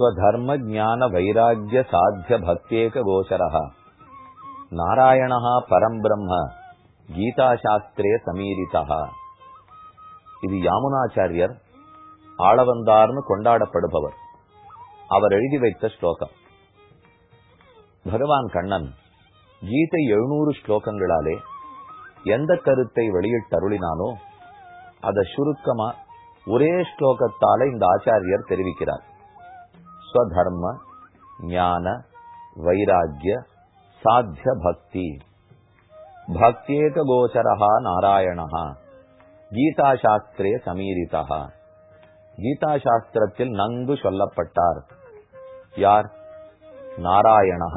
ஸ்வதர்ம ஜான வைராகிய சாத்திய பக்தேக கோச்சரः நாராயணः பரம் பிரம்ம கீதா சாஸ்திரே சமீரிதா இது யாமுனாச்சாரியர் ஆளவந்தார்னு கொண்டாடப்படுபவர். அவர் எழுதி வைத்த ஸ்லோகம். பகவான் கண்ணன் கீதை எழுநூறு ஸ்லோகங்களாலே எந்த கருத்தை வெளியிட்டருளினானோ அதை சுருக்கமா ஒரே ஸ்லோகத்தால இந்த ஆச்சாரியர் தெரிவிக்கிறார். ஸ்வதர்ம ஞான வைராகிய சாத்திய பக்தி. பக்தியேக கோச்சரா நாராயணா கீதா சாஸ்திரே சமீரிதா கீதாசாஸ்திரத்தில் நன்கு சொல்லப்பட்டார். யார்? நாராயணா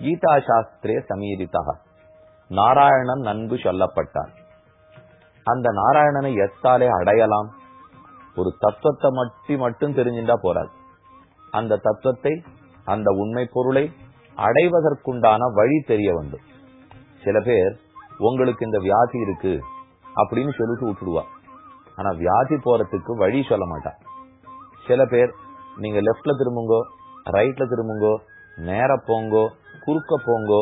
கீதா சாஸ்திரே சமீரிதா நாராயணன் நன்கு சொல்லப்பட்டார் அந்த நாராயணனை எத்தாலே அடையலாம்? ஒரு தத்துவத்தை மட்டி மட்டும் தெரிஞ்சுட்டா போறாது. அந்த தத்துவத்தை அந்த உண்மை பொருளை அடைவதற்குண்டான வழி தெரிய வேண்டும் சில பேர் உங்களுக்கு இந்த வியாதி இருக்கு அப்படின்னு சொல்லிட்டு விட்டுடுவா. ஆனா வியாதி போறதுக்கு வழி சொல்ல மாட்டா. சில பேர் நீங்க லெப்ட்ல திரும்புங்கோ ரைட்ல திரும்புங்கோ நேர போங்கோ குறுக்க போங்கோ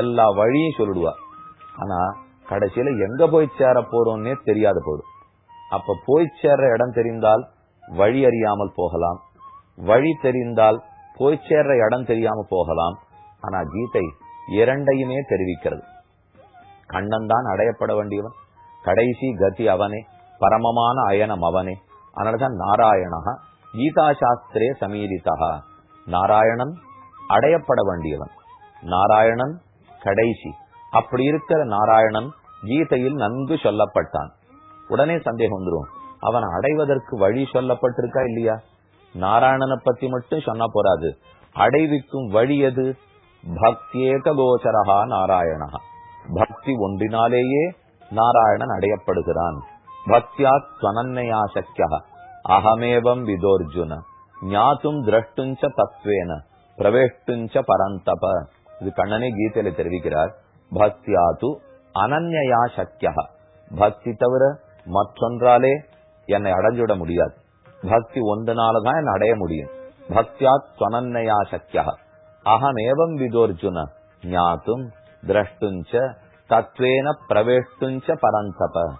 எல்லா வழியும் சொல்லிடுவா. ஆனா கடைசியில எங்க போய் சேர போறோம்னே தெரியாத போடும் அப்ப போய் சேர்ற இடம் தெரிந்தால் வழி அறியாமல் போகலாம். வழி தெரிந்தால் போய் சேர்ற இடம் தெரியாம போகலாம். ஆனா கீதை இரண்டையுமே தெரிவிக்கிறது. கண்ணன் தான் அடையப்பட வேண்டியவன். கடைசி கதி அவனே. பரமமான அயனம் அவனே. அதனாலதான் நாராயணா கீதா சாஸ்திரே சமீரிதா நாராயணன் அடையப்பட வேண்டியவன். நாராயணன் கடைசி. அப்படி இருக்கிற நாராயணன் கீதையில் நன்கு சொல்லப்பட்டான். உடனே சந்தேகம் வந்துடும் அவன் அடைவதற்கு வழி சொல்லப்பட்டிருக்கா இல்லையா? நாராயணனை பத்தி மட்டும் சொன்னா போறாது. அடைவிக்கும் வழி எது? பக்தியேக கோச்சரகா நாராயணா பக்தி ஒன்றினாலேயே நாராயணன் அடையப்படுகிறான். பக்தியா ஸ்வனன்னையா சக்கியா அகமேவம் விதோர்ஜுன. ஞாத்தும் திரஷ்டுஞ்ச தத்வேன. பிரவேஷ்டுஞ்ச பரந்தப. இது கண்ணனே கீதையில தெரிவிக்கிறார். பக்தியா து அனன்யா சக்கியா பக்தி தவிர மற்றொன்றாலே என்னை அடைஞ்சுவிட முடியாது. பக்தி ஒன்றனாலதான் என்ன அடைய முடியும். பக்தியாத் ஸ்வனன்னையா சக்கியா அகமேவம் விதோர்ஜுன. ஞாத்தும் திரஷ்டுஞ்ச. தத்வேன பிரவேஷ்டுஞ்ச பரந்தப.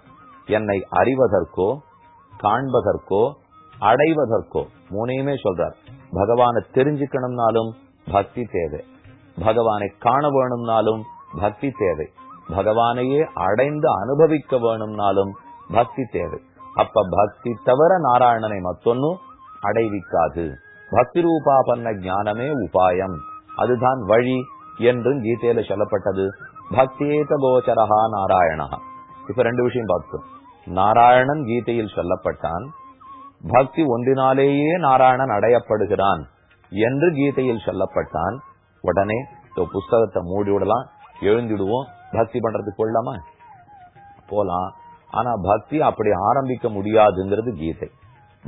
என்னை அறிவதற்கோ காண்பதற்கோ அடைவதற்கோ மூணையுமே சொல்றார். பகவானை தெரிஞ்சுக்கணும்னாலும் பக்தி தேவை. பகவானை காண வேணும்னாலும் பக்தி தேவை. பகவானையே அடைந்து அனுபவிக்க வேணும்னாலும் பக்தி தேவை. அப்ப பக்தி தவிர நாராயணனை மத்தொன்னு அடைவிக்காது. பக்தி ரூபாபன்ன ஞானமே உபாயம். அதுதான் வழி என்றும் கீதையில சொல்லப்பட்டது. பக்தியேத கோச்சரஹா நாராயணா. இப்ப ரெண்டு விஷயம் பார்த்தோம் நாராயணன் கீதையில் சொல்லப்பட்டான். பக்தி ஒன்றினாலேயே நாராயணன் அடையப்படுகிறான் என்று கீதையில் சொல்லப்பட்டான். உடனே புஸ்தகத்தை மூடி விடலாம். எழுந்திடுவோம். பக்தி பண்றதுக்கு கொள்ளலாமா போலாம். ஆனா பக்தி அப்படி ஆரம்பிக்க முடியாதுங்கிறது கீதை.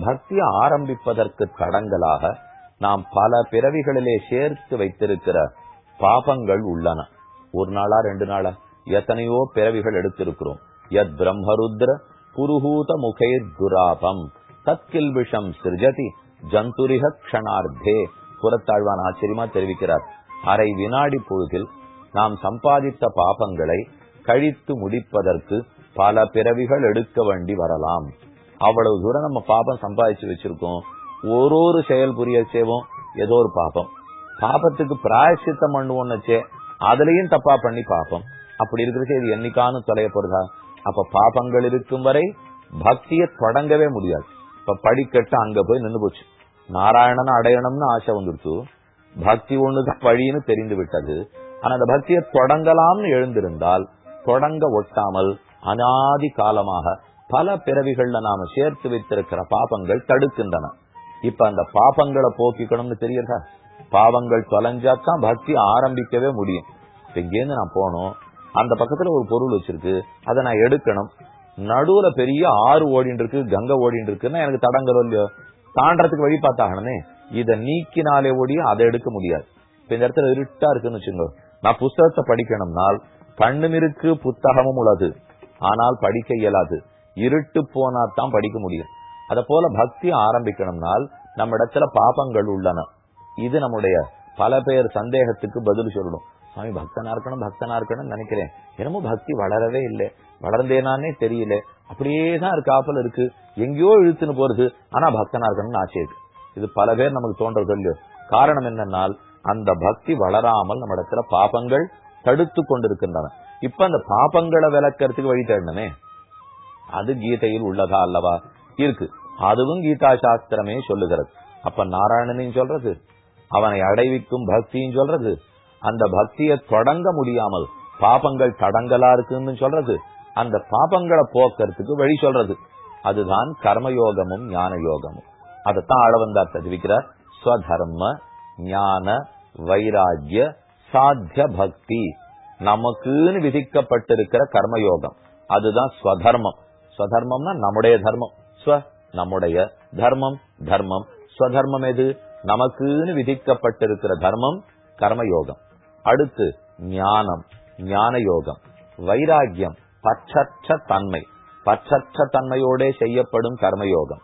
பக்தி ஆரம்பிப்பதற்கு தடங்களாக நாம் பல பிறவிகளிலே சேர்த்து வைத்திருக்கிற பாபங்கள் உள்ளன. ஒரு நாளா ரெண்டு நாளா? எத்தனையோ பிறவிகள் எடுத்திருக்கிறோம். யத் பிரம்மருத்ர புருகூத முகை துராபம் தத்கில் விஷம் சிருஜதி ஜந்துரிக க்ஷணார்த்தே. புறத்தாழ்வான் ஆச்சரியமா தெரிவிக்கிறார். அரை வினாடி பொழுதில் நாம் சம்பாதித்த பாபங்களை கழித்து முடிப்பதற்கு பல பிறவிகள் எடுக்க வேண்டி வரலாம். அவ்வளவு தூரம் நம்ம பாபம் சம்பாதிச்சு வச்சிருக்கோம். ஒரு ஒரு செயல் புரிய செய்வோம் ஏதோ ஒரு பாபம். பாபத்துக்கு பிராயசித்தம் பண்ணுவோம்னுச்சே அதுலயும் தப்பா பண்ணி பாப்போம் அப்படி இருக்கிறது இது என்னைக்கானு தொலைய போறதா அப்ப பாபங்கள் இருக்கும் வரை பக்தியை தொடங்கவே முடியாது. இப்ப படிக்கட்டு அங்க போய் நின்று போச்சு. நாராயணன் அடையணும்னு ஆசை வந்துருச்சு. பக்தி ஒண்ணுதான் வழின்னு தெரிந்து விட்டது. ஆனா அந்த பக்தியை தொடங்கலாம்னு எழுந்திருந்தால் தொடங்க ஒட்டாமல் அனாதி காலமாக பல பிறவிகள்ல நாம சேர்த்து வைத்திருக்கிற பாபங்கள் தடுக்கின்றன. இப்ப அந்த பாபங்களை போக்கிக்கணும்னு தெரியறதா பாவங்கள் தொலைஞ்சாத்தான் பக்தி ஆரம்பிக்கவே முடியும். இப்ப இங்கேருந்து நான் போனோம் அந்த பக்கத்துல ஒரு பொருள் வச்சிருக்கு. அதை நான் எடுக்கணும். நடுவுல பெரிய ஆறு ஓடிட்டு இருக்கு கங்கை ஓடிட்டு இருக்குன்னா எனக்கு தடங்கலோ இல்லையோ? தாண்டறதுக்கு வழி பார்த்தாகணுமே. இதை நீக்கினாலே ஓடியும் அதை எடுக்க முடியாது. இப்ப இந்த இடத்துல இருட்டா இருக்குன்னு வச்சுக்கோ நான் புஸ்தகத்தை படிக்கணும்னால் கண்ணும் புத்தகமும் உள்ளது. ஆனால் படிக்க இயலாது. இருட்டு போனா தான் படிக்க முடியும். அத போல பக்தி ஆரம்பிக்கணும்னால் நம்ம இடத்துல பாபங்கள் உள்ளன. இது நம்முடைய பல பேர் சந்தேகத்துக்கு பதில் சொல்லணும். சுவாமி பக்தனா இருக்கணும் பக்தனா இருக்கணும்னு நினைக்கிறேன். என்னமோ பக்தி வளரவே இல்லை. வளர்ந்தேனானே தெரியல. அப்படியேதான் இருக்காப்பல இருக்கு எங்கேயோ இழுத்துன்னு போறது. ஆனா பக்தனா இருக்கணும்னு ஆசை இருக்கு. இது பல பேர் நமக்கு தோன்றது இல்லையோ. காரணம் என்னன்னா அந்த பக்தி வளராமல் நம்ம இடத்துல பாபங்கள் தடுத்து கொண்டிருக்கின்றன. இப்ப அந்த பாபங்களை விளக்கறதுக்கு வழி தேடணுமே. அது கீதையில் உள்ளதா அல்லவா? இருக்கு. அதுவும் கீதா சாஸ்திரமே சொல்லுகிறது. அப்ப நாராயணனையும் சொல்றது. அவனை அடைவிக்கும் பக்தியும் சொல்றது. அந்த பக்தியை தொடங்க முடியாமல் பாபங்கள் தடங்கலா இருக்குன்னு சொல்றது. அந்த பாபங்களை போக்குறதுக்கு வழி சொல்றது. அதுதான் கர்மயோகமும் ஞான யோகமும் அதைத்தான் ஆழவந்தார் தெரிவிக்கிறார் ஸ்வதர்ம ஞான வைராகிய சாத்திய பக்தி. நமக்குன்னு விதிக்கப்பட்டிருக்கிற கர்மயோகம். அதுதான் ஸ்வதர்மம். ஸ்வதர்மம்னா நம்முடைய தர்மம். ஸ்வ நம்முடைய தர்மம் தர்மம். ஸ்வதர்மம் எது? நமக்குன்னு விதிக்கப்பட்டிருக்கிற தர்மம் கர்மயோகம். அடுத்து ஞானம் ஞான யோகம் வைராகியம் பச்சற்ற தன்மை. பச்சற்ற தன்மையோட செய்யப்படும் கர்மயோகம்.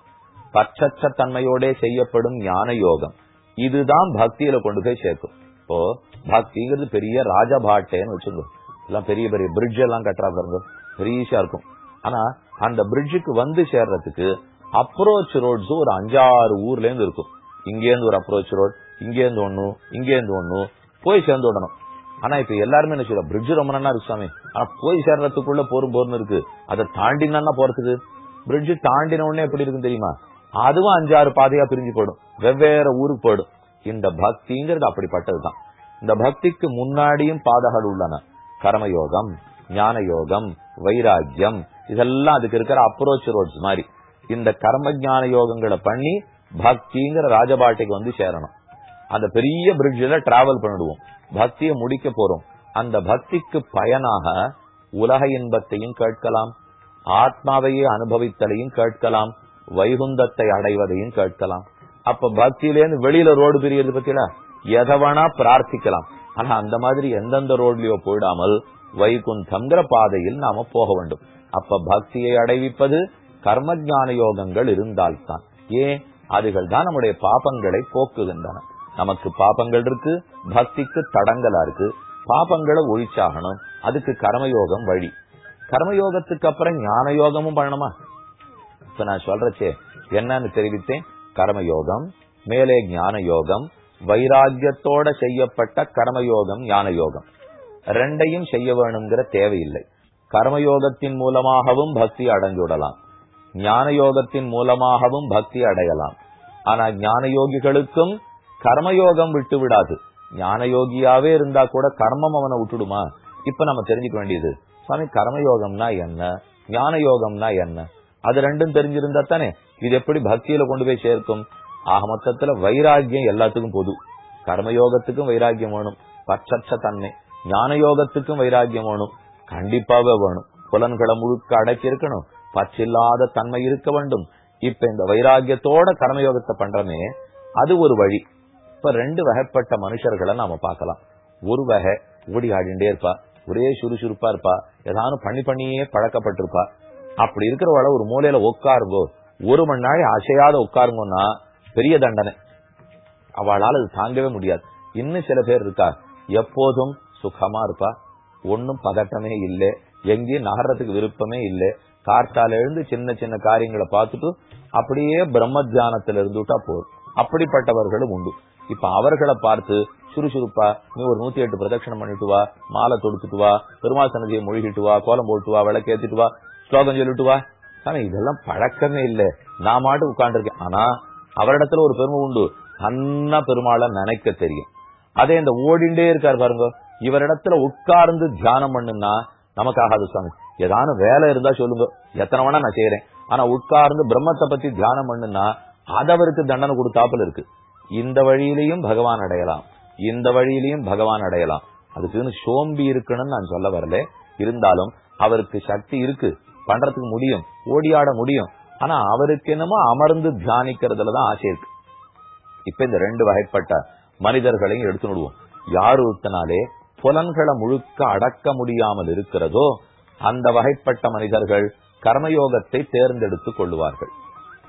பச்சற்ற தன்மையோட செய்யப்படும் ஞான யோகம் இதுதான் பக்தியில கொண்டு போய் சேர்க்கும். இப்போ பக்திங்கிறது பெரிய ராஜபாட்டேன்னு வச்சுக்கோ எல்லாம் பெரிய பெரிய பிரிட்ஜ் எல்லாம் கட்டுறா பாருங்க. பெரியசா இருக்கும். ஆனா அந்த பிரிட்ஜுக்கு வந்து சேர்றதுக்கு அப்ரோச் ரோட்ஸ் ஒரு அஞ்சாறு ஊர்ல இருந்து இருக்கும். இங்கேருந்து ஒரு அப்ரோச் ரோட் இங்கேருந்து ஒண்ணு இங்கேருந்து ஒண்ணு போய் சேர்ந்து விடணும். ஆனா இப்ப எல்லாருமே என்ன சொல்ல பிரிட்ஜ் ரொம்ப நல்லா இருக்கு சாமி. ஆனா போய் சேர்றதுக்குள்ள போரும் போர்னு இருக்கு. அதை தாண்டினா போறதுக்கு? பிரிட்ஜ் தாண்டின உடனே எப்படி இருக்கும் தெரியுமா? அதுவும் அஞ்சாறு பாதையா பிரிஞ்சு போயிடும். வெவ்வேறு ஊருக்கு போயிடும். இந்த பக்திங்கிறது அப்படிப்பட்டதுதான். இந்த பக்திக்கு முன்னாடியும் பாதைகள் உள்ளன. கர்மயோகம் ஞான யோகம் வைராக்கியம் இதெல்லாம் அதுக்கு இருக்கிற அப்ரோச் ரோட்ஸ் மாதிரி. இந்த கர்ம ஞான யோகங்களை பண்ணி பக்திங்கிற ராஜபாட்டைக்கு வந்து சேரணும். அந்த பெரிய பிரிட்ஜில் டிராவல் பண்ணிடுவோம். பக்தியை முடிக்க போறோம். அந்த பக்திக்கு பயனாக உலக இன்பத்தையும் கேட்கலாம். ஆத்மாவையே அனுபவித்தலையும் கேட்கலாம். வைகுந்தத்தை அடைவதையும் கேட்கலாம். அப்ப பக்தியிலேருந்து வெளியில ரோடு பிரியது பத்தியா எதவனா பிரார்த்திக்கலாம். ஆனா அந்த மாதிரி எந்தெந்த ரோட்லயோ போயிடாமல் வைகுந்தம்ங்கிற பாதையில் நாம போக வேண்டும். அப்ப பக்தியை அடைவிப்பது கர்ம ஞான யோகங்கள் இருந்தால்தான். ஏன்? அதுகள் தான் நம்முடைய பாபங்களை போக்குகின்றன. நமக்கு பாபங்கள் இருக்கு பக்திக்கு தடங்கலா இருக்கு. பாபங்களை ஒழிச்சாகணும். அதுக்கு கர்மயோகம் வழி. கர்மயோகத்துக்கு அப்புறம் ஞான யோகமும் பண்ணணுமா? இப்ப நான் சொல்றச்சே என்னன்னு தெரிவித்தேன். கர்மயோகம் மேலே ஞான யோகம் வைராகியத்தோட செய்யப்பட்ட கர்மயோகம் ஞான யோகம் ரெண்டையும் செய்ய வேணுங்கிற தேவையில்லை. கர்மயோகத்தின் மூலமாகவும் பக்தி அடைஞ்சுடலாம். ஞான யோகத்தின் மூலமாகவும் பக்தி அடையலாம். ஆனா ஞான யோகிகளுக்கும் கர்மயோகம் விட்டு விடாது ஞான யோகியாவே இருந்தா கூட கர்மம் அவனை விட்டுடுமா? இப்ப நம்ம தெரிஞ்சுக்க வேண்டியது சுவாமி கர்மயோகம்னா என்ன? ஞான யோகம்னா என்ன? அது ரெண்டும் தெரிஞ்சிருந்தா தானே? இது எப்படி பக்தியில கொண்டு போய் சேர்க்கும்? ஆக மொத்தத்துல வைராகியம் எல்லாத்துக்கும் பொது. கர்மயோகத்துக்கும் வைராகியம் வேணும். பச்சற்ற தன்மை. ஞான யோகத்துக்கும் வைராகியம் வேணும். கண்டிப்பாக வேணும். புலன்களை முழுக்க அடக்கி இருக்கணும் பச்சில்லாத தன்மை இருக்க வேண்டும். இப்ப இந்த வைராகியத்தோட கர்மயோகத்தை பண்றமே அது ஒரு வழி. இப்ப ரெண்டு வகைப்பட்ட மனுஷர்களை நாம பார்க்கலாம். ஒரு வகை ஓடி ஆடிண்டே இருப்பா. ஒரே சுறுசுறுப்பா இருப்பா. ஏதாவது பண்ணி பண்ணியே பழக்கப்பட்டிருப்பா. அப்படி இருக்கிறவள ஒரு மூலையில உட்காருங்கோ. ஒரு மணி நாள் அசையாத உட்காருங்கன்னா பெரிய தண்டனை. அவளால் அது தாங்கவே முடியாது. இன்னும் சில பேர் இருக்கா? எப்போதும் சுகமா இருப்பா. ஒன்னும் பதட்டமே இல்லை. எங்கேயும் நகர்றதுக்கு விருப்பமே இல்லை. கார்த்தால எழுந்து சின்ன சின்ன காரியங்களை பார்த்துட்டு அப்படியே பிரம்ம தியானத்துல இருந்துட்டா போதும். அப்படிப்பட்டவர்களும் உண்டு. இப்ப அவர்களை பார்த்து சுறுசுறுப்பா நீ ஒரு நூத்தி எட்டு பிரதட்சணம் பண்ணிட்டு வா மாலை தொடுத்துட்டு வா பெருமாள் சன்னதியை மொழிகிட்டு வா கோலம் போட்டு வா விளக்கேத்திட்டு வா ஸ்லோகம் சொல்லிட்டு வா. ஆனா இதெல்லாம் பழக்கமே இல்ல. நான் மாட்டு உட்காந்துருக்கேன் ஆனா அவரிடத்துல ஒரு பெருமை உண்டு. அண்ணா பெருமாளை நினைக்க தெரியும். அதே இந்த ஓடிண்டே இருக்காரு பாருங்க. இவரிடத்துல உட்கார்ந்து தியானம் பண்ணுனா நமக்கு ஆகாது சுவாமி ஏதான வேலை இருந்தா சொல்லுங்க. எத்தனை வேணா நான் செய்யறேன் ஆனா உட்கார்ந்து பிரம்மத்தை பத்தி தியானம் பண்ணுனா அதவருக்கு அவருக்கு தண்டனை கொடுத்தாப்புல இருக்கு. இந்த வழியிலையும் பகவான் அடையலாம். இந்த வழியிலையும் பகவான் அடையலாம். அதுக்குன்னு சோம்பி இருக்குன்னு நான் சொல்ல வரல. இருந்தாலும் அவருக்கு சக்தி இருக்கு. பண்றதுக்கு முடியும். ஓடியாட முடியும். ஆனா அவருக்கு என்னமோ அமர்ந்து தியானிக்கிறதுலதான் ஆசை இருக்கு. இப்ப இந்த ரெண்டு வகைப்பட்ட மனிதர்களையும் எடுத்து விடுவோம் யார் ஒருத்தனாலே புலன்களை முழுக்க அடக்க முடியாமல் இருக்கிறதோ அந்த வகைப்பட்ட மனிதர்கள் கர்மயோகத்தை தேர்ந்தெடுத்துக் கொள்ளுவார்கள்.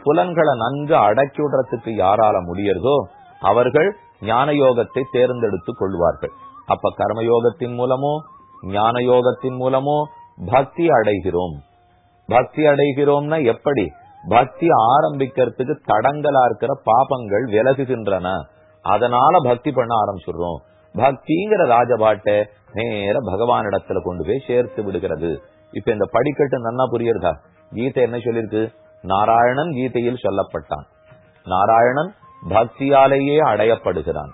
புலன்களை நன்கு அடக்கி விடுறதுக்கு யாரால முடியறதோ அவர்கள் ஞான யோகத்தை தேர்ந்தெடுத்துக் கொள்வார்கள். அப்ப கர்மயோகத்தின் மூலமோ ஞான யோகத்தின் மூலமோ பக்தி அடைகிறோம். பக்தி அடைகிறோம்னா எப்படி? பக்தி ஆரம்பிக்கிறதுக்கு தடங்கலா இருக்கிற பாபங்கள் விலகுகின்றன. அதனால பக்தி பண்ண ஆரம்பிச்சிடுறோம். பக்திங்கிற ராஜபாட்டை நேர பகவானிடத்துல கொண்டு போய் சேர்த்து விடுகிறது. இப்ப இந்த படிக்கட்டு நன்னா புரியுறதா? கீதை என்ன சொல்லிருக்கு நாராயணன் கீதையில் சொல்லப்பட்டான். நாராயணன் பக்தியாலேயே அடையப்படுகிறான்.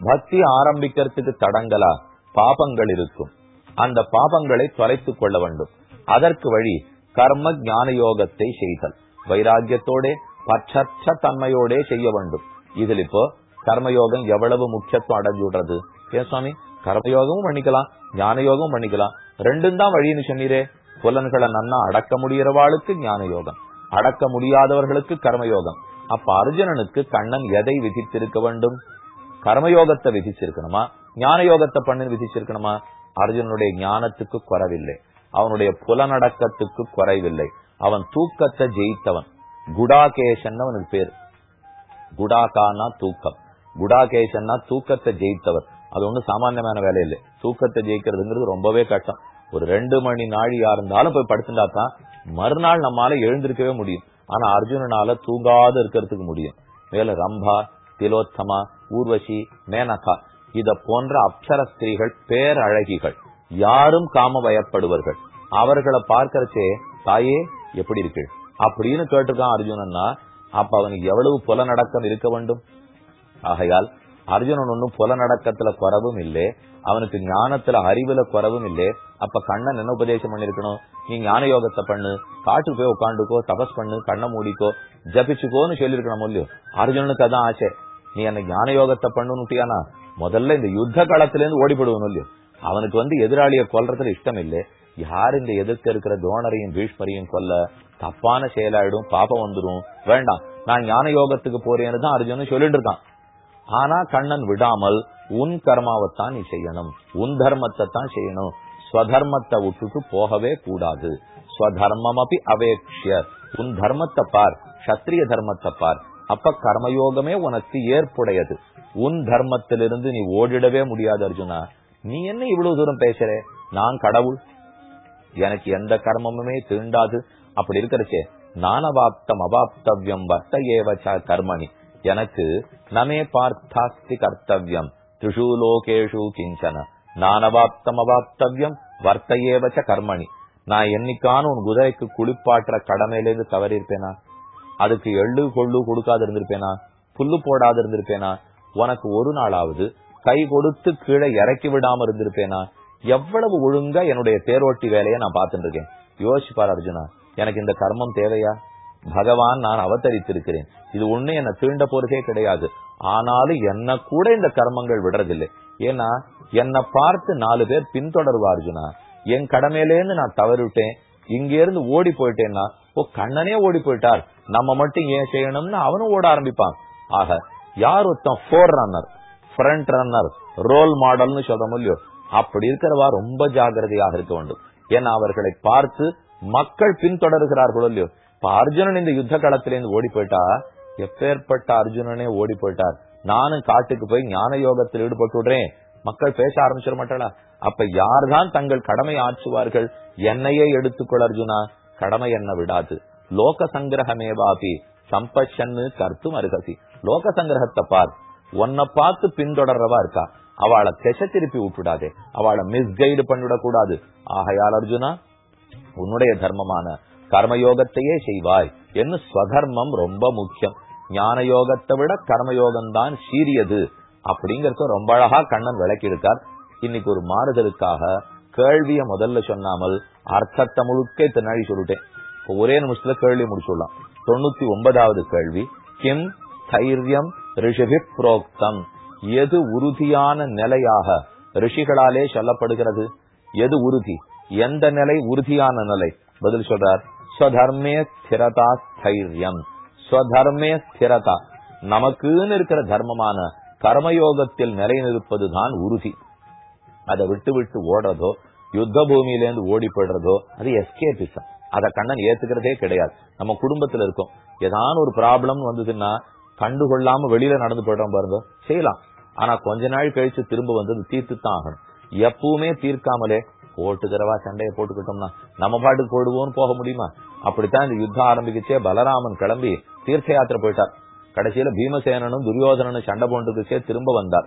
பக்தி ஆரம்பிக்கிறதுக்கு தடங்கலா பாபங்கள் இருக்கும். அந்த பாபங்களை தொலைத்துக் கொள்ள வேண்டும். அதற்கு வழி கர்ம ஞான யோகத்தை செய்தல். வைராக்கியத்தோட பற்றற்ற தன்மையோட செய்ய வேண்டும். இதில் இப்போ கர்மயோகம் எவ்வளவு முக்கியத்துவம் அடைஞ்சு விடுறது ஏன் சுவாமி? கர்மயோகமும் பண்ணிக்கலாம் ஞான யோகமும் பண்ணிக்கலாம். ரெண்டும் தான் வழின்னு சொன்னீரே. புலன்களை நன்னா அடக்க முடிகிறவாளுக்கு ஞான யோகம் அடக்க முடியாதவர்களுக்கு கர்மயோகம். அப்ப அர்ஜுனனுக்கு கண்ணன் எதை விதித்திருக்க வேண்டும்? கர்மயோகத்தை விதிச்சிருக்கணுமா? ஞான யோகத்தை பண்ணு விதிச்சிருக்கணுமா? அர்ஜுனனுடைய ஞானத்துக்கு குறவில்லை. அவனுடைய புலனடக்கத்துக்கு குறைவில்லை. அவன் தூக்கத்தை ஜெயித்தவன். குடாகேஷன் அவனுக்கு பேர். குடாகானா தூக்கம். குடாகேஷன்னா தூக்கத்தை ஜெயித்தவர். அது ஒண்ணும் சாமானியமான வேலை இல்லை தூக்கத்தை ஜெயிக்கிறதுங்கிறது ரொம்பவே கஷ்டம். ஒரு ரெண்டு மணி நாழியா இருந்தாலும் போய் படுத்துட்டா தான் மறுநாள் நம்மால எழுந்திருக்கவே முடியும். ஆனா அர்ஜுனனால தூங்காத இருக்கிறதுக்கு முடியும். மேல ரம்பா திலோத்தமா ஊர்வசி மேனகா. இத போன்ற அப்சர ஸ்திரீகள் பேரழகிகள். யாரும் காம பயப்படுவர்கள். அவர்களை பார்க்கறச்சே தாயே எப்படி இருக்கு? அப்படின்னு கேட்டிருக்கான் அர்ஜுனன்னா அப்ப அவனுக்கு எவ்வளவு புல நடக்கம் இருக்க வேண்டும்? ஆகையால் அர்ஜுனன் ஒன்னும் புலநடக்கத்துல குறவும் இல்லை. அவனுக்கு ஞானத்துல அறிவுல குறவும் இல்லை. அப்ப கண்ணன் என்ன உபதேசம் பண்ணிருக்கணும்? நீ ஞான யோகத்தை பண்ணு. காட்டுக்கு போய் உட்காந்துக்கோ தபஸ் பண்ணு கண்ணை மூடிக்கோ ஜபிச்சுக்கோன்னு சொல்லிருக்கணும் இல்லையோ அர்ஜுனனுக்கு அதான் ஆசை. நீ என்ன ஞான யோகத்தை பண்ணுன்னு முதல்ல இந்த யுத்த காலத்துல இருந்து ஓடிப்படுவனும் இல்லையோ அவனுக்கு வந்து எதிராளிய கொல்றதுல இஷ்டம் இல்லை யார் இந்த எதிர்க்க இருக்கிற துரோணரையும் பீஷ்மரையும் கொல்ல தப்பான செயலாயிடும் பாப்பம் வந்துடும் வேண்டாம் நான் ஞான யோகத்துக்கு போறேன்னு தான் அர்ஜுனன் சொல்லிட்டு இருக்கான். ஆனா கண்ணன் விடாமல் உன் கர்மாவைத்தான் நீ செய்யணும். உன் தர்மத்தை தான் செய்யணும். ஸ்வதர்மத்தை விட்டுட்டு போகவே கூடாது. ஸ்வதர்மம் அப்படி அவேக்ஷிய. உன் தர்மத்தை பார் சத்திரிய தர்மத்தை பார். அப்ப கர்மயோகமே உனக்கு ஏற்புடையது. உன் தர்மத்திலிருந்து நீ ஓடிடவே முடியாது அர்ஜுனா. நீ என்ன இவ்வளவு தூரம் பேசுற? நான் கடவுள். எனக்கு எந்த கர்மமுமே தீண்டாது. அப்படி இருக்கிறச்சே நானவாப்தம் அவாப்தவ்யம் வர்த்த ஏவச்ச கர்மணி. எனக்கு நமே பார்த்தாஸ்தி கர்த்தவியம் திரிஷு லோகேஷு கிஞ்சன. நானவாப்தம் அவாப்தவ்யம் வர்த்த ஏவச்ச கர்மணி. நான் என்னைக்கான உன் குதிரைக்கு குளிப்பாட்டுற கடமையிலேருந்து தவறி இருப்பேனா அதுக்கு எள்ளு கொள்ளு கொடுக்காது இருந்திருப்பேனா புல்லு போடாது இருந்திருப்பேனா உனக்கு ஒரு நாளாவது கை கொடுத்து கீழே இறக்கி விடாம இருந்திருப்பேனா? எவ்வளவு ஒழுங்கா என்னுடைய தேரோட்டி வேலையை நான் பார்த்துட்டு இருக்கேன். யோசிப்பார் அர்ஜுனா எனக்கு இந்த கர்மம் தேவையா? பகவான் நான் அவதரித்திருக்கிறேன். இது ஒண்ணு என்ன தீண்ட போறதே கிடையாது. ஆனாலும் என்ன கூட இந்த கர்மங்கள் விடுறதில்லை. ஏன்னா என்னை பார்த்து நாலு பேர் பின்தொடர்வா அர்ஜுனா? என் கடமையிலேருந்து நான் தவறிவிட்டேன். இங்க இருந்து ஓடி போயிட்டேன்னா ஓ கண்ணனே ஓடி போயிட்டார். நம்ம மட்டும் ஏன் செய்யணும்னு அவனும் ஓட ஆரம்பிப்பான். ஆக யார் ஒருத்தன் forerunner front runner role மாடல்னு சொல்றோம் இல்லையோ அப்படி இருக்கிறவா ரொம்ப ஜாகிரதையாக இருக்க வேண்டும். ஏன்னா அவர்களை பார்த்து மக்கள் பின்தொடர்கிறார்களோ இல்லையோ. இப்ப அர்ஜுனன் இந்த யுத்த களத்திலேருந்து ஓடி போயிட்டா? எப்பேற்பட்ட அர்ஜுனனே ஓடி போயிட்டார். நானும் காட்டுக்கு போய் ஞான யோகத்தில் ஈடுபட்டு விடுறேன். மக்கள் பேச ஆரம்பிச்சிட மாட்டாளா? அப்ப யார்தான் தங்கள் கடமை ஆற்றுவார்கள்? என்னையே எடுத்துக்கொள் அர்ஜுனா. கடமை என்ன விடாது. லோக சங்கிரகமேவாபி சம்பஷன்னு கருத்தும் அருகசி. லோக சங்கிரகத்தை பார். உன்னை பார்த்து பின்தொடர்றவா இருக்கா? அவளை திசை திருப்பி விட்டுடாதே அவளை மிஸ்கைடு பண்ணிடக்கூடாது ஆகையால் அர்ஜுனா உன்னுடைய தர்மமான கர்மயோகத்தையே செய்வாய். என்று ஸ்வதர்மம் ரொம்ப முக்கியம். ஞான யோகத்தை விட கர்மயோகம் தான் சீரியது. அப்படிங்கறத ரொம்ப அழகா கண்ணன் விளக்கி இருக்கார் இன்னைக்கு ஒரு மாறுதலுக்காக கேள்விய முதல்ல சொன்னாமல் அர்த்தத்தை முழுக்க இத்தனை சொல்லிட்டேன். ஒரே நிமிஷத்துல கேள்வி முடிச்சுடலாம். தொண்ணூத்தி ஒன்பதாவது கேள்வி. கிம் தைரியம் ரிஷபி புரோக்தம்? எது உறுதியான நிலையாக ரிஷிகளாலே சொல்லப்படுகிறது? எது உறுதி? எந்த நிலை உறுதியான நிலை? பதில் சொல்றார் ஸ்வதர்மே ஸ்திரதா ஸ்தைரியம். ஸ்வதர்மே ஸ்திரதா. நமக்குன்னு இருக்கிற தர்மமான கர்மயோகத்தில் நிலைநிற்பதுதான் உறுதி. அதை விட்டு விட்டு ஓடுறதோ யுத்த பூமியிலேருந்து ஓடி போயிடுறதோ அது எஸ்கேபிசம் அத கண்ணன் ஏத்துக்கிறதே கிடையாது. நம்ம குடும்பத்துல இருக்கோம். ஏதான ஒரு ப்ராப்ளம் வந்ததுன்னா கண்டுகொள்ளாம வெளியில நடந்து போயிட்டோம் பாருங்க. செய்யலாம். ஆனா கொஞ்ச நாள் கழிச்சு திரும்ப வந்தது தீர்த்து தான் ஆகணும். எப்பவுமே தீர்க்காமலே போட்டுக்கிறவா சண்டையை போட்டுக்கிட்டோம்னா நம்ம பாட்டுக்கு போடுவோம்னு போக முடியுமா? அப்படித்தான் இந்த யுத்தம் ஆரம்பிக்கச்சே. பலராமன் கிளம்பி தீர்த்த யாத்திரை போயிட்டார். கடைசியில பீமசேனனும் துரியோதனனும் சண்டை போன்றதுக்கே திரும்ப வந்தார்.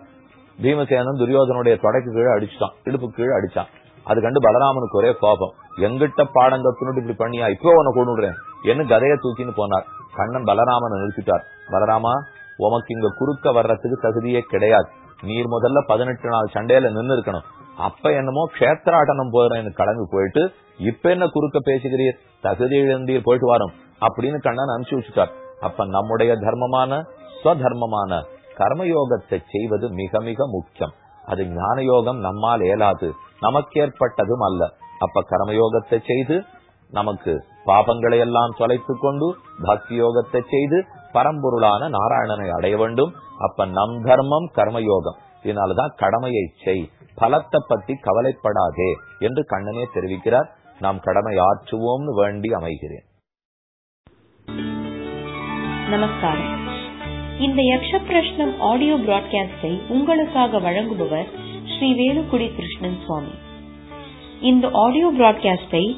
பீமசேனன் துரியோதனுடைய தொடக்கு கீழே அடிச்சுட்டான். இடுப்பு கீழே அடிச்சான். அது கண்டு பலராமனுக்கு ஒரே கோபம். எங்கிட்ட பாடம் கத்துனுட்டு இப்படி பண்ணியா? இப்போ உன்னை கொண்டு விடுறேன் என்ன கதைய தூக்கின்னு போனார் கண்ணன் பலராமனை நிறுத்திட்டார் பலராமா உமக்கு இங்க குறுக்க வர்றதுக்கு தகுதியே கிடையாது நீர் முதல்ல பதினெட்டு நாள் சண்டையில நின்னு இருக்கணும் அப்ப என்னமோ கஷேத்திராட்டனம் போறேன்னு கடங்கு போயிட்டு இப்ப என்ன குறுக்க பேசுகிறீர் தகுதி இழந்தீர் போயிட்டு வரோம் அப்படின்னு கண்ணன் அனுப்பிச்சு வச்சுட்டார் அப்ப நம்முடைய தர்மமான ஸ்வதர்மமான கர்மயோகத்தை செய்வது மிக மிக முக்கியம் அது ஞான யோகம் நம்மால் இயலாது நமக்கேற்பட்டதும் அல்ல அப்ப கர்மயோகத்தை செய்து நமக்கு பாபங்களை எல்லாம் தொலைத்துக் கொண்டு பக்தி யோகத்தை செய்து பரம்பொருளான நாராயணனை அடைய வேண்டும். அப்ப நம் தர்மம் கர்மயோகம். இதனாலதான் கடமையை செய். பலத்தை பத்தி கவலைப்படாதே என்று கண்ணனே தெரிவிக்கிறார். நாம் கடமை ஆற்றுவோம்னு வேண்டி அமைகிறேன். நமஸ்காரம். இந்த யக்ஷ பிரஷ்னம் ஆடியோ பிராட்காஸ்டை உங்களுக்காக வழங்குபவர் ஸ்ரீ வேலுக்குடி கிருஷ்ணன் சுவாமி. இந்த ஆடியோ பிராட்காஸ்டை